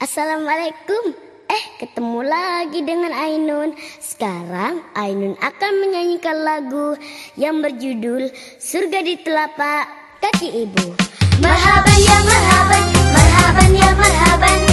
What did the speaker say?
Assalamualaikum. Eh, ketemu lagi dengan Ainun. Sekarang Ainun akan menyanyikan lagu yang berjudul Surga di Telapak Kaki Ibu. Marhaban ya marhaban, marhaban ya marhaban.